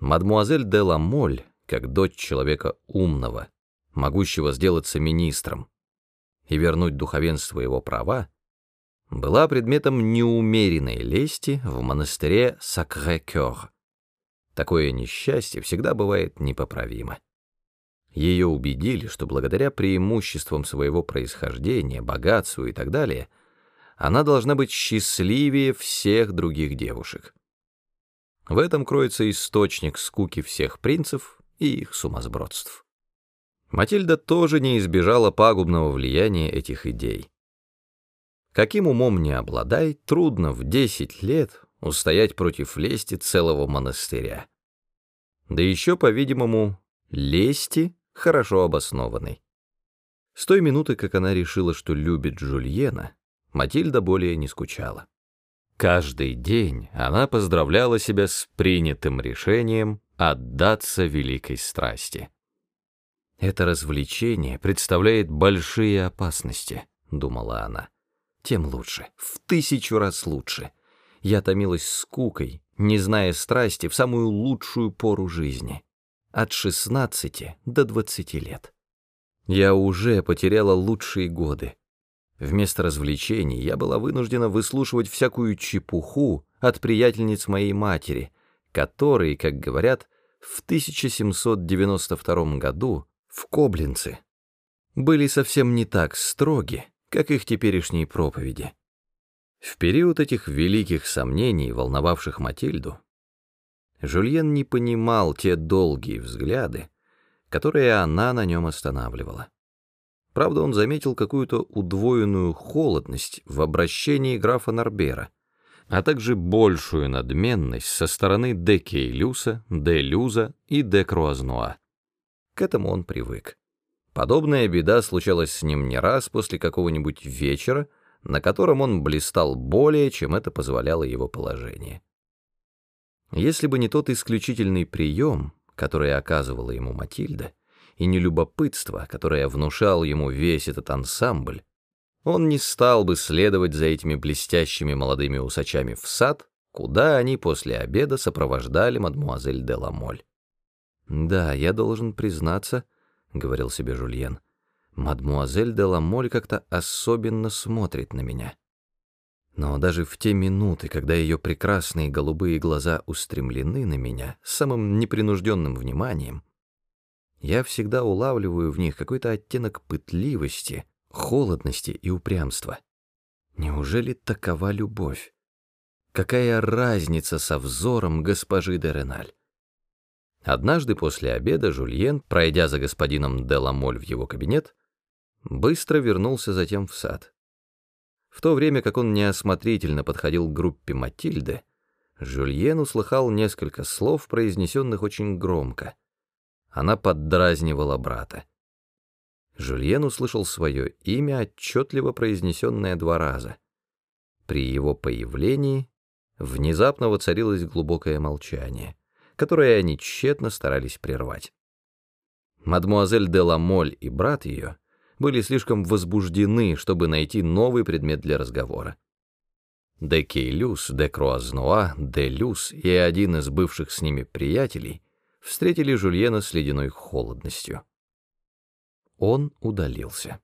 Мадмуазель де Ламоль, как дочь человека умного, могущего сделаться министром и вернуть духовенству его права, была предметом неумеренной лести в монастыре Сакре-Кёр. Такое несчастье всегда бывает непоправимо. Ее убедили, что благодаря преимуществам своего происхождения, богатству и так далее, она должна быть счастливее всех других девушек. В этом кроется источник скуки всех принцев и их сумасбродств. Матильда тоже не избежала пагубного влияния этих идей. Каким умом не обладай, трудно в десять лет устоять против лести целого монастыря. Да еще, по-видимому, лести хорошо обоснованной. С той минуты, как она решила, что любит Жульена, Матильда более не скучала. Каждый день она поздравляла себя с принятым решением отдаться великой страсти. «Это развлечение представляет большие опасности», — думала она. «Тем лучше, в тысячу раз лучше. Я томилась скукой, не зная страсти в самую лучшую пору жизни от 16 до 20 лет. Я уже потеряла лучшие годы. Вместо развлечений я была вынуждена выслушивать всякую чепуху от приятельниц моей матери, которые, как говорят, в 1792 году в Коблинце были совсем не так строги, как их теперешние проповеди. В период этих великих сомнений, волновавших Матильду, Жульен не понимал те долгие взгляды, которые она на нем останавливала. Правда, он заметил какую-то удвоенную холодность в обращении графа Нарбера, а также большую надменность со стороны де Кейлюса, де Люза и де Круазнуа. К этому он привык. Подобная беда случалась с ним не раз после какого-нибудь вечера, на котором он блистал более, чем это позволяло его положение. Если бы не тот исключительный прием, который оказывала ему Матильда, и не любопытство, которое внушал ему весь этот ансамбль, он не стал бы следовать за этими блестящими молодыми усачами в сад, куда они после обеда сопровождали мадмуазель де Ламоль. «Да, я должен признаться», — говорил себе Жульен, — «мадмуазель де Ламоль как-то особенно смотрит на меня». Но даже в те минуты, когда ее прекрасные голубые глаза устремлены на меня самым непринужденным вниманием, я всегда улавливаю в них какой-то оттенок пытливости, холодности и упрямства. Неужели такова любовь? Какая разница со взором госпожи де Реналь? Однажды после обеда Жульен, пройдя за господином де Ламоль в его кабинет, быстро вернулся затем в сад. В то время как он неосмотрительно подходил к группе Матильды, Жюльен услыхал несколько слов, произнесенных очень громко. Она поддразнивала брата. Жюльен услышал свое имя, отчетливо произнесенное два раза. При его появлении внезапно воцарилось глубокое молчание, которое они тщетно старались прервать. Мадмуазель де Ламоль и брат ее — были слишком возбуждены, чтобы найти новый предмет для разговора. Де Кейлюс, де Круазнуа, де Люс и один из бывших с ними приятелей встретили Жульена с ледяной холодностью. Он удалился.